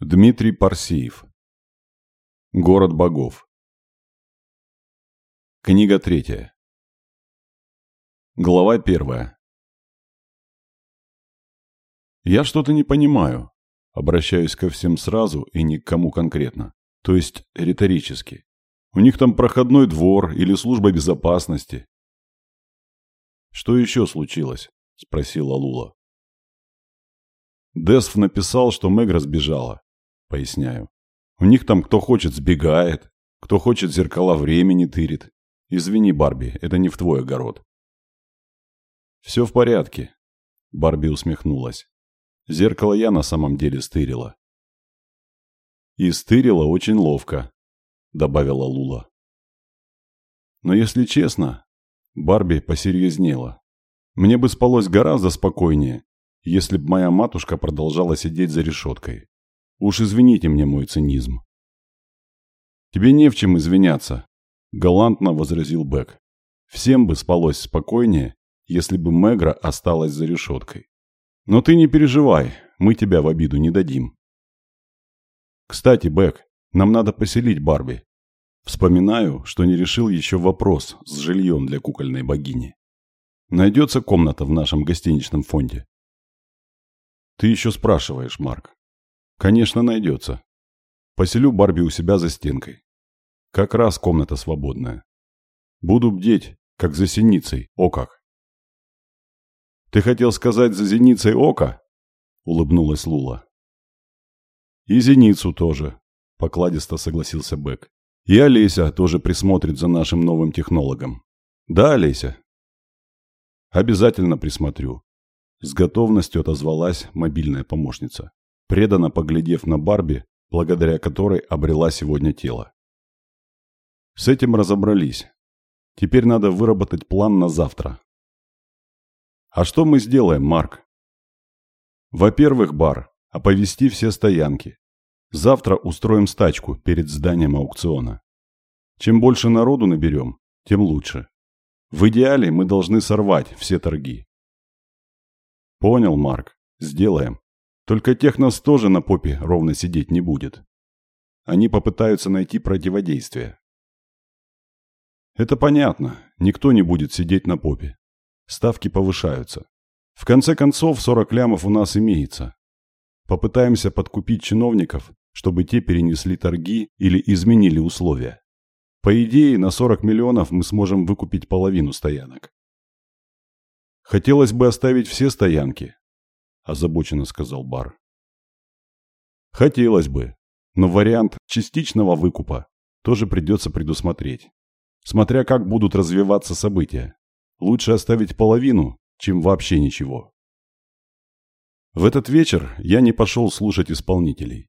Дмитрий Парсиев. Город богов. Книга третья. Глава первая. Я что-то не понимаю. Обращаюсь ко всем сразу и ни к кому конкретно. То есть риторически. У них там проходной двор или служба безопасности. Что еще случилось? Спросила Лула. Десф написал, что Мэг разбежала поясняю. У них там кто хочет сбегает, кто хочет зеркала времени тырит. Извини, Барби, это не в твой огород. Все в порядке, Барби усмехнулась. Зеркало я на самом деле стырила. И стырила очень ловко, добавила Лула. Но если честно, Барби посерьезнела. Мне бы спалось гораздо спокойнее, если б моя матушка продолжала сидеть за решеткой. Уж извините мне мой цинизм. Тебе не в чем извиняться, галантно возразил Бэк. Всем бы спалось спокойнее, если бы Мегра осталась за решеткой. Но ты не переживай, мы тебя в обиду не дадим. Кстати, Бэк, нам надо поселить Барби. Вспоминаю, что не решил еще вопрос с жильем для кукольной богини. Найдется комната в нашем гостиничном фонде? Ты еще спрашиваешь, Марк. Конечно, найдется. Поселю Барби у себя за стенкой. Как раз комната свободная. Буду бдеть, как за синицей, о как. Ты хотел сказать за зеницей ока? Улыбнулась Лула. И зеницу тоже, покладисто согласился Бэк. И Олеся тоже присмотрит за нашим новым технологом. Да, Олеся? Обязательно присмотрю. С готовностью отозвалась мобильная помощница преданно поглядев на Барби, благодаря которой обрела сегодня тело. С этим разобрались. Теперь надо выработать план на завтра. А что мы сделаем, Марк? Во-первых, бар, оповести все стоянки. Завтра устроим стачку перед зданием аукциона. Чем больше народу наберем, тем лучше. В идеале мы должны сорвать все торги. Понял, Марк. Сделаем. Только технос тоже на попе ровно сидеть не будет. Они попытаются найти противодействие. Это понятно. Никто не будет сидеть на попе. Ставки повышаются. В конце концов, 40 лямов у нас имеется. Попытаемся подкупить чиновников, чтобы те перенесли торги или изменили условия. По идее, на 40 миллионов мы сможем выкупить половину стоянок. Хотелось бы оставить все стоянки, озабоченно сказал Бар. Хотелось бы, но вариант частичного выкупа тоже придется предусмотреть. Смотря как будут развиваться события. Лучше оставить половину, чем вообще ничего. В этот вечер я не пошел слушать исполнителей.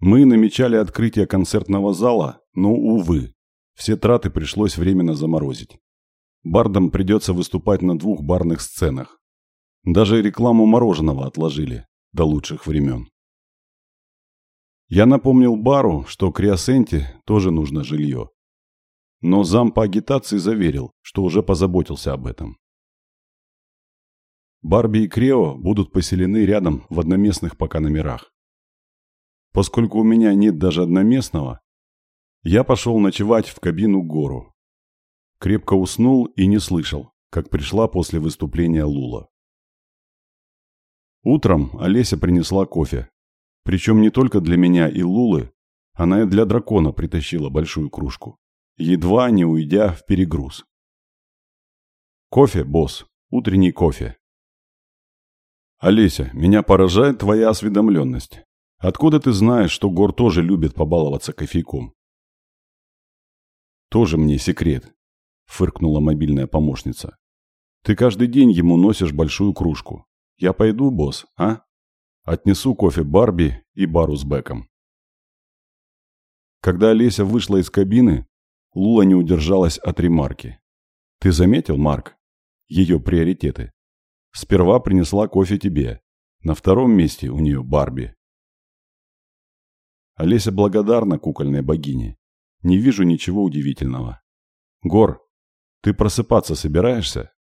Мы намечали открытие концертного зала, но, увы, все траты пришлось временно заморозить. Бардам придется выступать на двух барных сценах. Даже рекламу мороженого отложили до лучших времен. Я напомнил Бару, что Криосенте тоже нужно жилье. Но зам по агитации заверил, что уже позаботился об этом. Барби и Крео будут поселены рядом в одноместных пока номерах. Поскольку у меня нет даже одноместного, я пошел ночевать в кабину гору. Крепко уснул и не слышал, как пришла после выступления Лула. Утром Олеся принесла кофе. Причем не только для меня и Лулы, она и для дракона притащила большую кружку, едва не уйдя в перегруз. Кофе, босс, утренний кофе. Олеся, меня поражает твоя осведомленность. Откуда ты знаешь, что Гор тоже любит побаловаться кофейком? Тоже мне секрет, фыркнула мобильная помощница. Ты каждый день ему носишь большую кружку. Я пойду, босс, а? Отнесу кофе Барби и бару с Беком. Когда Олеся вышла из кабины, Лула не удержалась от ремарки. Ты заметил, Марк? Ее приоритеты. Сперва принесла кофе тебе. На втором месте у нее Барби. Олеся благодарна кукольной богине. Не вижу ничего удивительного. Гор, ты просыпаться собираешься?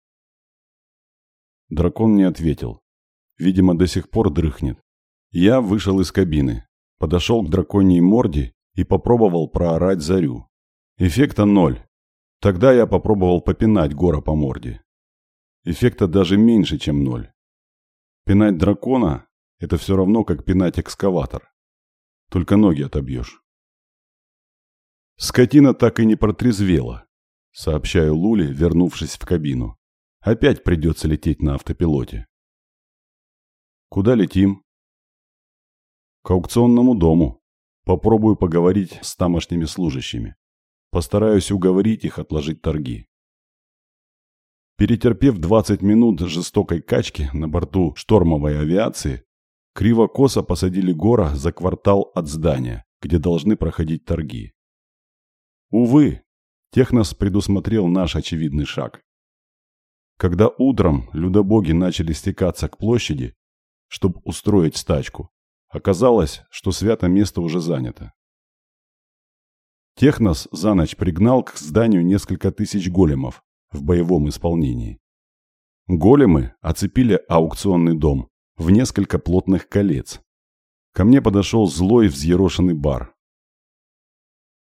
Дракон не ответил. Видимо, до сих пор дрыхнет. Я вышел из кабины. Подошел к драконьей морде и попробовал проорать зарю. Эффекта ноль. Тогда я попробовал попинать гора по морде. Эффекта даже меньше, чем ноль. Пинать дракона – это все равно, как пинать экскаватор. Только ноги отобьешь. Скотина так и не протрезвела, сообщаю Луле, вернувшись в кабину. Опять придется лететь на автопилоте. Куда летим? К аукционному дому. Попробую поговорить с тамошними служащими. Постараюсь уговорить их отложить торги. Перетерпев 20 минут жестокой качки на борту штормовой авиации, криво-косо посадили Гора за квартал от здания, где должны проходить торги. Увы, Технос предусмотрел наш очевидный шаг. Когда утром людобоги начали стекаться к площади, чтобы устроить стачку, оказалось, что свято место уже занято. Технос за ночь пригнал к зданию несколько тысяч големов в боевом исполнении. Големы оцепили аукционный дом в несколько плотных колец. Ко мне подошел злой взъерошенный бар.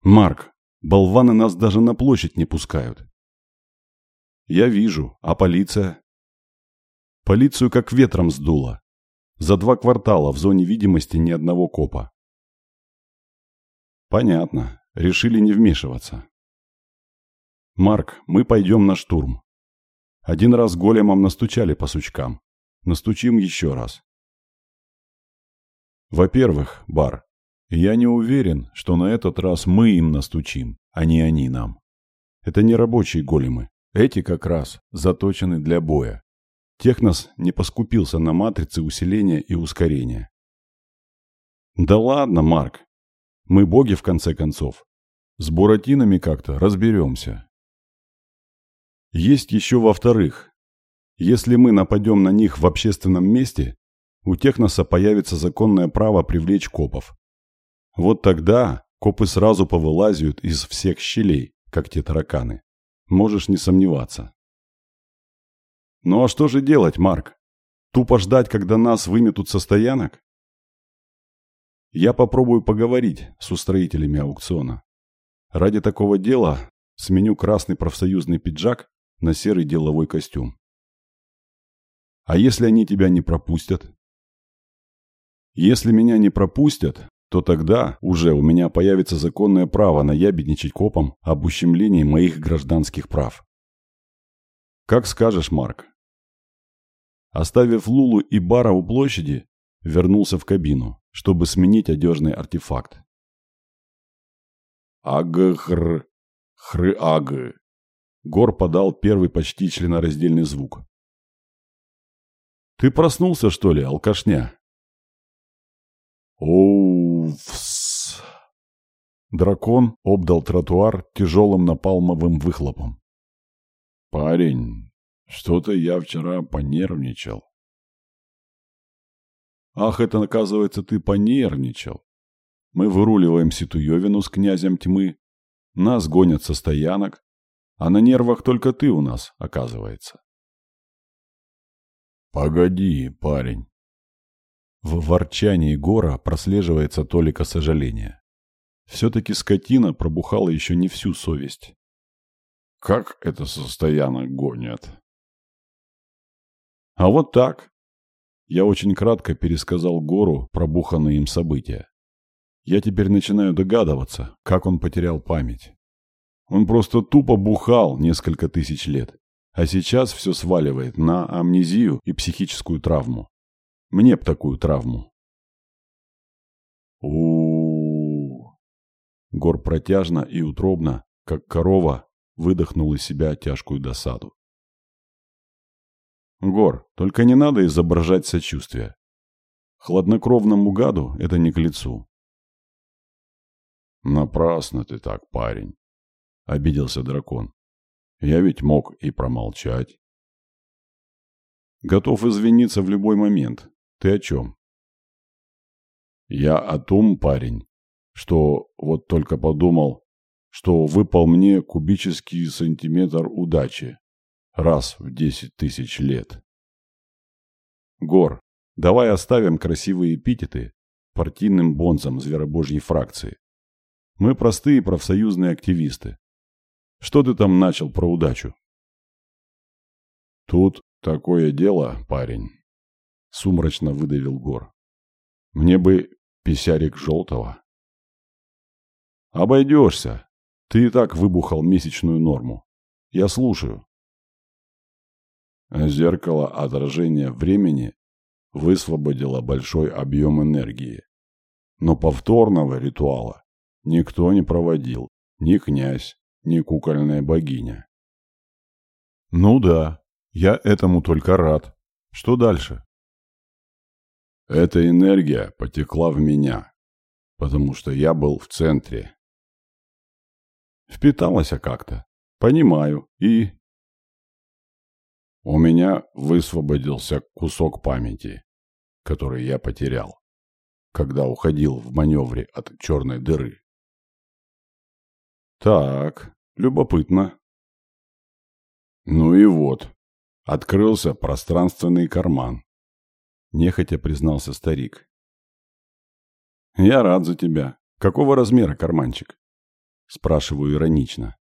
«Марк, болваны нас даже на площадь не пускают». «Я вижу, а полиция?» «Полицию как ветром сдуло. За два квартала в зоне видимости ни одного копа». «Понятно решили не вмешиваться. «Марк, мы пойдем на штурм. Один раз големом настучали по сучкам. Настучим еще раз». «Во-первых, Бар, я не уверен, что на этот раз мы им настучим, а не они нам. Это не рабочие големы. Эти как раз заточены для боя. Технос не поскупился на матрицы усиления и ускорения. Да ладно, Марк. Мы боги, в конце концов. С буратинами как-то разберемся. Есть еще во-вторых. Если мы нападем на них в общественном месте, у Техноса появится законное право привлечь копов. Вот тогда копы сразу повылазят из всех щелей, как те тараканы. Можешь не сомневаться. Ну а что же делать, Марк? Тупо ждать, когда нас выметут со стоянок? Я попробую поговорить с устроителями аукциона. Ради такого дела сменю красный профсоюзный пиджак на серый деловой костюм. А если они тебя не пропустят? Если меня не пропустят, то тогда уже у меня появится законное право наябедничать копам об ущемлении моих гражданских прав. Как скажешь, Марк. Оставив Лулу и Бара у площади, вернулся в кабину, чтобы сменить одежный артефакт. Агхр... Хры-аг. Гор подал первый почти членораздельный звук. «Ты проснулся, что ли, алкашня?» «Оувс!» Дракон обдал тротуар тяжелым напалмовым выхлопом. «Парень, что-то я вчера понервничал». «Ах, это, оказывается, ты понервничал. Мы выруливаем Ситуевину с князем тьмы, нас гонят со стоянок, а на нервах только ты у нас, оказывается. «Погоди, парень». В ворчании Гора прослеживается толика сожаления. Все-таки скотина пробухала еще не всю совесть. «Как это со стоянок гонят?» «А вот так». Я очень кратко пересказал Гору пробуханные им события. Я теперь начинаю догадываться, как он потерял память. Он просто тупо бухал несколько тысяч лет, а сейчас все сваливает на амнезию и психическую травму. Мне б такую травму. у Гор протяжно и утробно, как корова, выдохнул из себя тяжкую досаду. Гор, только не надо изображать сочувствие. Хладнокровному гаду это не к лицу. «Напрасно ты так, парень», — обиделся дракон. «Я ведь мог и промолчать». «Готов извиниться в любой момент. Ты о чем?» «Я о том, парень, что вот только подумал, что выпал мне кубический сантиметр удачи раз в десять тысяч лет». «Гор, давай оставим красивые эпитеты, партийным бонзом зверобожьей фракции. Мы простые профсоюзные активисты. Что ты там начал про удачу? Тут такое дело, парень. Сумрачно выдавил Гор. Мне бы писярик желтого. Обойдешься. Ты и так выбухал месячную норму. Я слушаю. Зеркало отражения времени высвободило большой объем энергии. Но повторного ритуала никто не проводил, ни князь, ни кукольная богиня. Ну да, я этому только рад. Что дальше? Эта энергия потекла в меня, потому что я был в центре. Впиталась как-то. Понимаю. И... У меня высвободился кусок памяти, который я потерял, когда уходил в маневре от черной дыры. Так, любопытно. Ну и вот, открылся пространственный карман. Нехотя признался старик. Я рад за тебя. Какого размера карманчик? Спрашиваю иронично.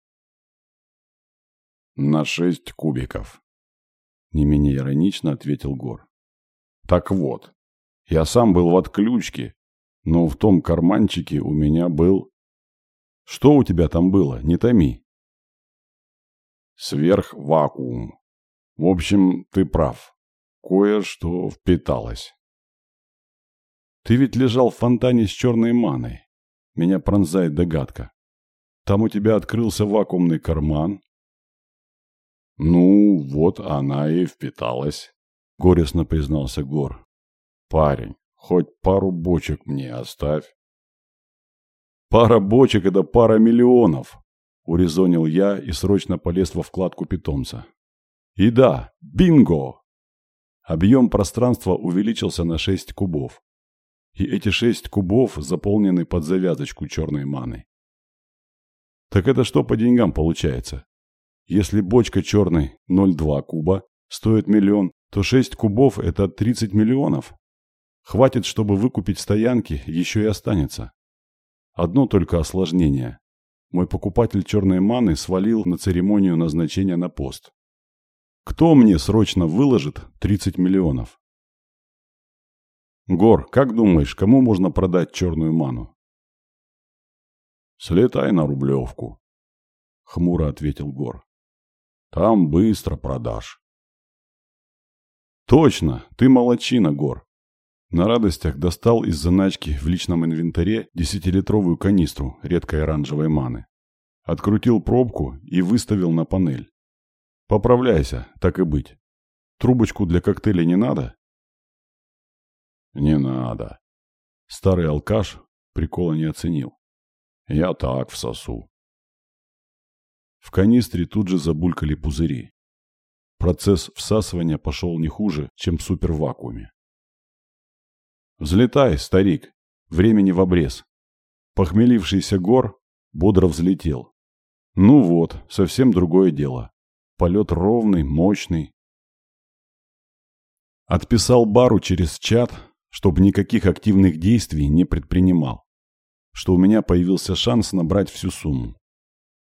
На шесть кубиков. Не менее иронично ответил Гор. Так вот, я сам был в отключке, но в том карманчике у меня был... Что у тебя там было? Не томи. Сверхвакуум. В общем, ты прав. Кое-что впиталось. Ты ведь лежал в фонтане с черной маной. Меня пронзает догадка. Там у тебя открылся вакуумный карман, «Ну, вот она и впиталась», — горестно признался Гор. «Парень, хоть пару бочек мне оставь». «Пара бочек — это пара миллионов», — урезонил я и срочно полез во вкладку питомца. «И да, бинго!» Объем пространства увеличился на 6 кубов. И эти 6 кубов заполнены под завязочку черной маны. Так это что по деньгам получается? Если бочка черной 0,2 куба стоит миллион, то 6 кубов – это 30 миллионов. Хватит, чтобы выкупить стоянки, еще и останется. Одно только осложнение. Мой покупатель черной маны свалил на церемонию назначения на пост. Кто мне срочно выложит 30 миллионов? Гор, как думаешь, кому можно продать черную ману? Слетай на Рублевку, хмуро ответил Гор. Там быстро продашь. Точно, ты молочина, Гор. На радостях достал из заначки в личном инвентаре десятилитровую канистру редкой оранжевой маны. Открутил пробку и выставил на панель. Поправляйся, так и быть. Трубочку для коктейля не надо? Не надо. Старый алкаш прикола не оценил. Я так всосу. В канистре тут же забулькали пузыри. Процесс всасывания пошел не хуже, чем в супервакууме. «Взлетай, старик! Времени в обрез!» Похмелившийся гор бодро взлетел. Ну вот, совсем другое дело. Полет ровный, мощный. Отписал Бару через чат, чтобы никаких активных действий не предпринимал. Что у меня появился шанс набрать всю сумму.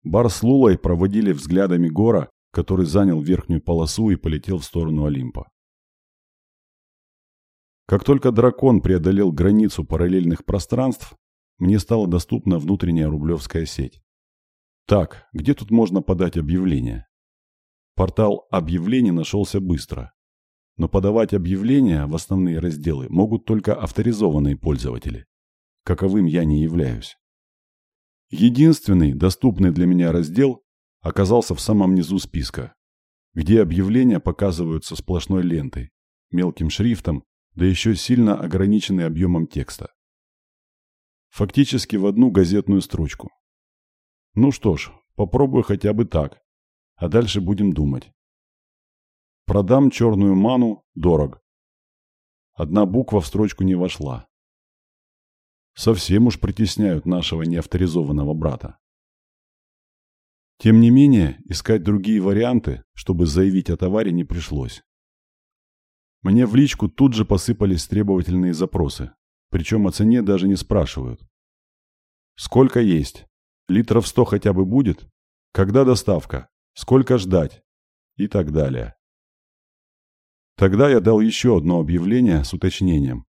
Бар с Лулой проводили взглядами Гора, который занял верхнюю полосу и полетел в сторону Олимпа. Как только дракон преодолел границу параллельных пространств, мне стала доступна внутренняя рублевская сеть. Так, где тут можно подать объявление? Портал объявлений нашелся быстро. Но подавать объявления в основные разделы могут только авторизованные пользователи. Каковым я не являюсь. Единственный доступный для меня раздел оказался в самом низу списка, где объявления показываются сплошной лентой, мелким шрифтом, да еще сильно ограниченный объемом текста. Фактически в одну газетную строчку. Ну что ж, попробую хотя бы так, а дальше будем думать. Продам черную ману дорого. Одна буква в строчку не вошла. Совсем уж притесняют нашего неавторизованного брата. Тем не менее, искать другие варианты, чтобы заявить о товаре, не пришлось. Мне в личку тут же посыпались требовательные запросы. причем о цене даже не спрашивают. Сколько есть? Литров сто хотя бы будет? Когда доставка? Сколько ждать? И так далее. Тогда я дал еще одно объявление с уточнением.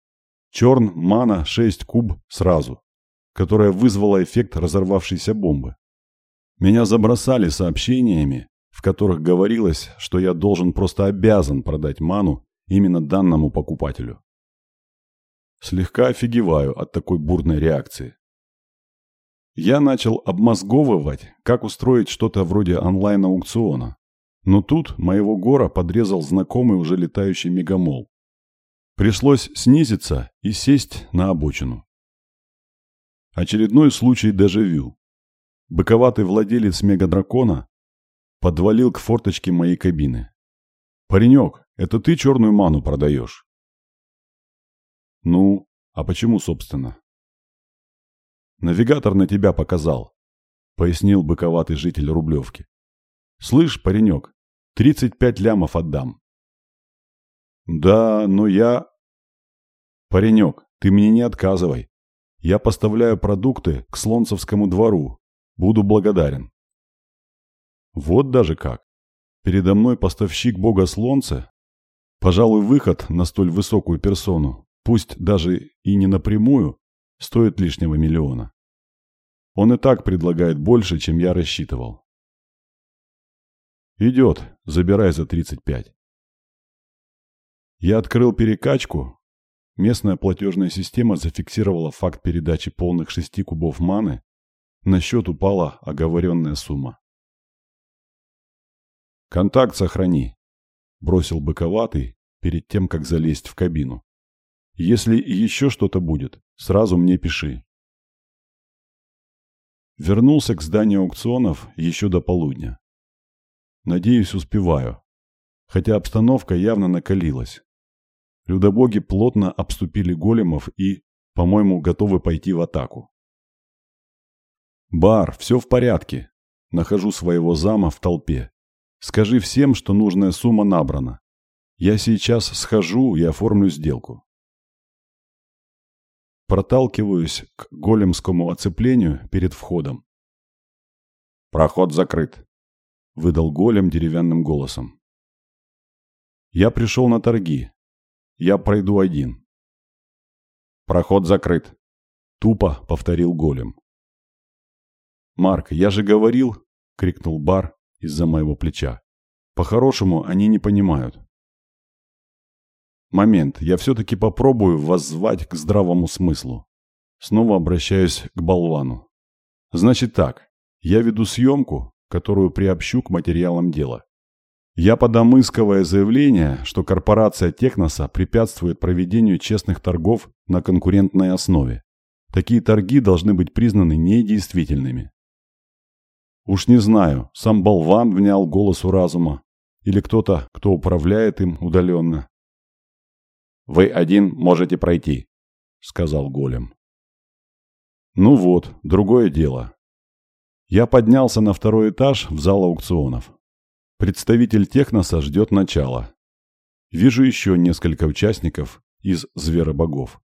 Черн, мана, 6 куб сразу, которое вызвало эффект разорвавшейся бомбы. Меня забросали сообщениями, в которых говорилось, что я должен просто обязан продать ману именно данному покупателю. Слегка офигеваю от такой бурной реакции. Я начал обмозговывать, как устроить что-то вроде онлайн-аукциона. Но тут моего гора подрезал знакомый уже летающий мегамол. Пришлось снизиться и сесть на обочину. Очередной случай дежавю. Быковатый владелец мегадракона подвалил к форточке моей кабины. «Паренек, это ты черную ману продаешь?» «Ну, а почему, собственно?» «Навигатор на тебя показал», — пояснил быковатый житель Рублевки. «Слышь, паренек, тридцать пять лямов отдам». «Да, но я...» «Паренек, ты мне не отказывай. Я поставляю продукты к Слонцевскому двору. Буду благодарен». Вот даже как. Передо мной поставщик бога Слонца. Пожалуй, выход на столь высокую персону, пусть даже и не напрямую, стоит лишнего миллиона. Он и так предлагает больше, чем я рассчитывал. Идет, забирай за 35. Я открыл перекачку. Местная платежная система зафиксировала факт передачи полных шести кубов маны. На счет упала оговоренная сумма. «Контакт сохрани», – бросил быковатый перед тем, как залезть в кабину. «Если еще что-то будет, сразу мне пиши». Вернулся к зданию аукционов еще до полудня. Надеюсь, успеваю. Хотя обстановка явно накалилась. Людобоги плотно обступили големов и, по-моему, готовы пойти в атаку. «Бар, все в порядке!» Нахожу своего зама в толпе. Скажи всем, что нужная сумма набрана. Я сейчас схожу и оформлю сделку. Проталкиваюсь к големскому оцеплению перед входом. «Проход закрыт», — выдал голем деревянным голосом. «Я пришел на торги. Я пройду один». «Проход закрыт», — тупо повторил голем. «Марк, я же говорил», — крикнул Бар, из-за моего плеча. По-хорошему, они не понимают. Момент, я все-таки попробую воззвать к здравому смыслу. Снова обращаюсь к болвану. Значит так, я веду съемку, которую приобщу к материалам дела. Я подам исковое заявление, что корпорация Техноса препятствует проведению честных торгов на конкурентной основе. Такие торги должны быть признаны недействительными. Уж не знаю, сам болван внял голосу разума, или кто-то, кто управляет им удаленно. «Вы один можете пройти», — сказал голем. Ну вот, другое дело. Я поднялся на второй этаж в зал аукционов. Представитель Техноса ждет начала. Вижу еще несколько участников из зверобогов.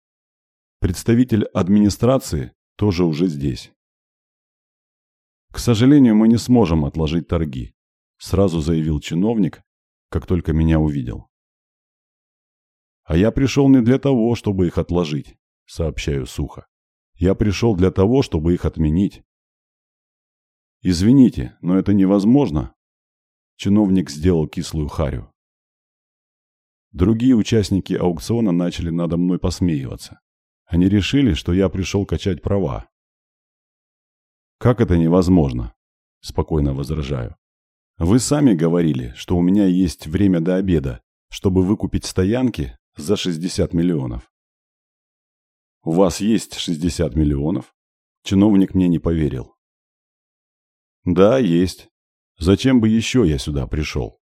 Представитель администрации тоже уже здесь. «К сожалению, мы не сможем отложить торги», – сразу заявил чиновник, как только меня увидел. «А я пришел не для того, чтобы их отложить», – сообщаю сухо. «Я пришел для того, чтобы их отменить». «Извините, но это невозможно», – чиновник сделал кислую харю. Другие участники аукциона начали надо мной посмеиваться. Они решили, что я пришел качать права, «Как это невозможно?» – спокойно возражаю. «Вы сами говорили, что у меня есть время до обеда, чтобы выкупить стоянки за 60 миллионов». «У вас есть 60 миллионов?» Чиновник мне не поверил. «Да, есть. Зачем бы еще я сюда пришел?»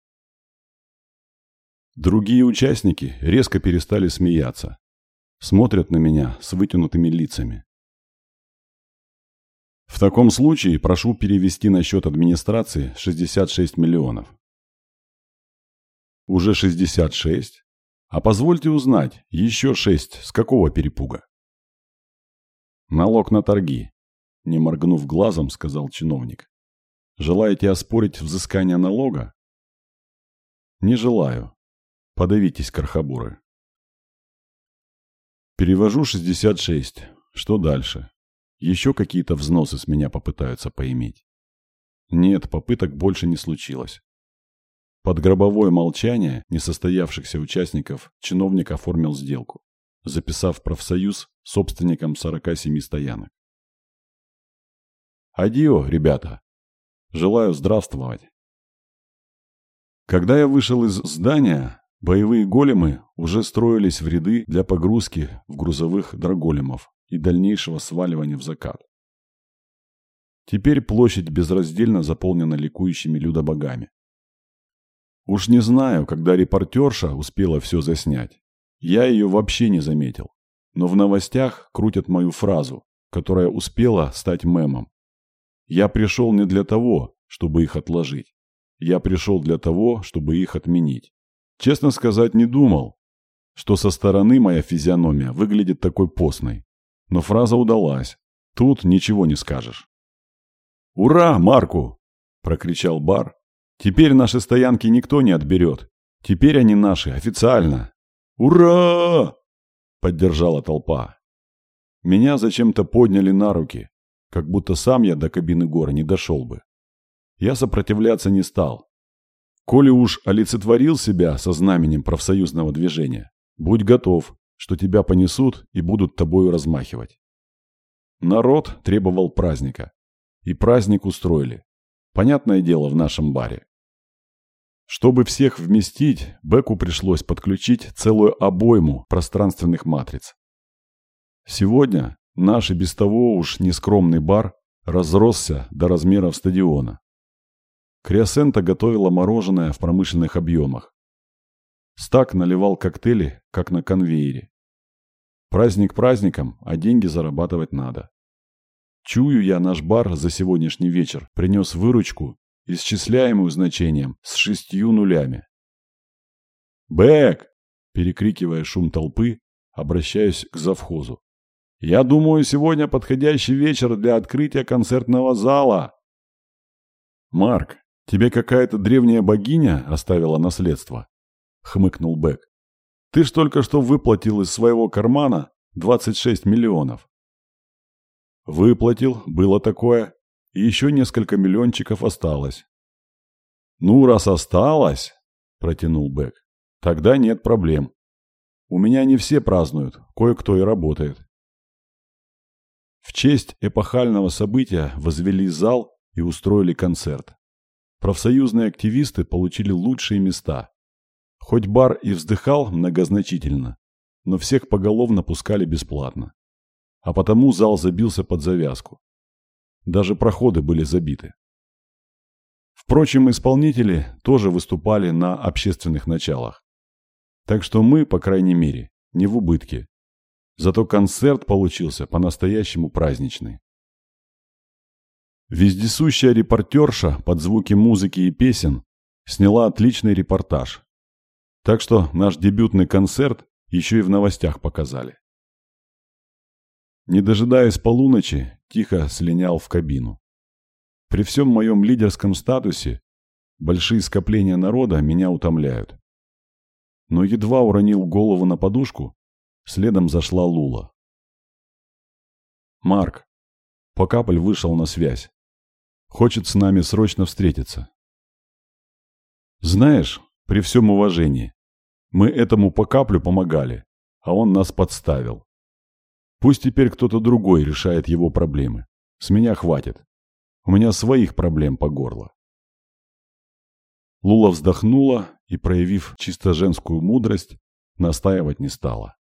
Другие участники резко перестали смеяться. Смотрят на меня с вытянутыми лицами. В таком случае прошу перевести на счет администрации 66 миллионов. Уже 66? А позвольте узнать, еще 6 с какого перепуга? Налог на торги. Не моргнув глазом, сказал чиновник. Желаете оспорить взыскание налога? Не желаю. Подавитесь, кархабуры. Перевожу 66. Что дальше? Еще какие-то взносы с меня попытаются поиметь. Нет, попыток больше не случилось. Под гробовое молчание несостоявшихся участников чиновник оформил сделку, записав профсоюз собственником 47 стоянок. Адио, ребята. Желаю здравствовать. Когда я вышел из здания, боевые големы уже строились в ряды для погрузки в грузовых драголемов и дальнейшего сваливания в закат. Теперь площадь безраздельно заполнена ликующими людобогами. Уж не знаю, когда репортерша успела все заснять. Я ее вообще не заметил. Но в новостях крутят мою фразу, которая успела стать мемом. Я пришел не для того, чтобы их отложить. Я пришел для того, чтобы их отменить. Честно сказать, не думал, что со стороны моя физиономия выглядит такой постной. Но фраза удалась. Тут ничего не скажешь. «Ура, Марку!» – прокричал Бар. «Теперь наши стоянки никто не отберет. Теперь они наши, официально!» «Ура!» – поддержала толпа. Меня зачем-то подняли на руки, как будто сам я до кабины гора не дошел бы. Я сопротивляться не стал. Коли уж олицетворил себя со знаменем профсоюзного движения, будь готов, что тебя понесут и будут тобою размахивать. Народ требовал праздника. И праздник устроили. Понятное дело, в нашем баре. Чтобы всех вместить, Беку пришлось подключить целую обойму пространственных матриц. Сегодня наш и без того уж нескромный бар разросся до размеров стадиона. Криосента готовила мороженое в промышленных объемах. Стак наливал коктейли, как на конвейере. Праздник праздником, а деньги зарабатывать надо. Чую я наш бар за сегодняшний вечер принес выручку, исчисляемую значением с шестью нулями. «Бэк!» – перекрикивая шум толпы, обращаюсь к завхозу. «Я думаю, сегодня подходящий вечер для открытия концертного зала!» «Марк, тебе какая-то древняя богиня оставила наследство?» – хмыкнул Бэк. Ты ж только что выплатил из своего кармана 26 миллионов. Выплатил, было такое, и еще несколько миллиончиков осталось. Ну, раз осталось, протянул Бэк, тогда нет проблем. У меня не все празднуют, кое-кто и работает. Честь эпохального события возвели зал и устроили концерт. Профсоюзные активисты получили лучшие места. Хоть бар и вздыхал многозначительно, но всех поголовно пускали бесплатно. А потому зал забился под завязку. Даже проходы были забиты. Впрочем, исполнители тоже выступали на общественных началах. Так что мы, по крайней мере, не в убытке. Зато концерт получился по-настоящему праздничный. Вездесущая репортерша под звуки музыки и песен сняла отличный репортаж, так что наш дебютный концерт еще и в новостях показали. Не дожидаясь полуночи, тихо слинял в кабину. При всем моем лидерском статусе большие скопления народа меня утомляют. Но едва уронил голову на подушку, следом зашла Лула. «Марк, Покаполь вышел на связь. Хочет с нами срочно встретиться. Знаешь, при всем уважении. Мы этому по каплю помогали, а он нас подставил. Пусть теперь кто-то другой решает его проблемы. С меня хватит. У меня своих проблем по горло. Лула вздохнула и, проявив чисто женскую мудрость, настаивать не стала.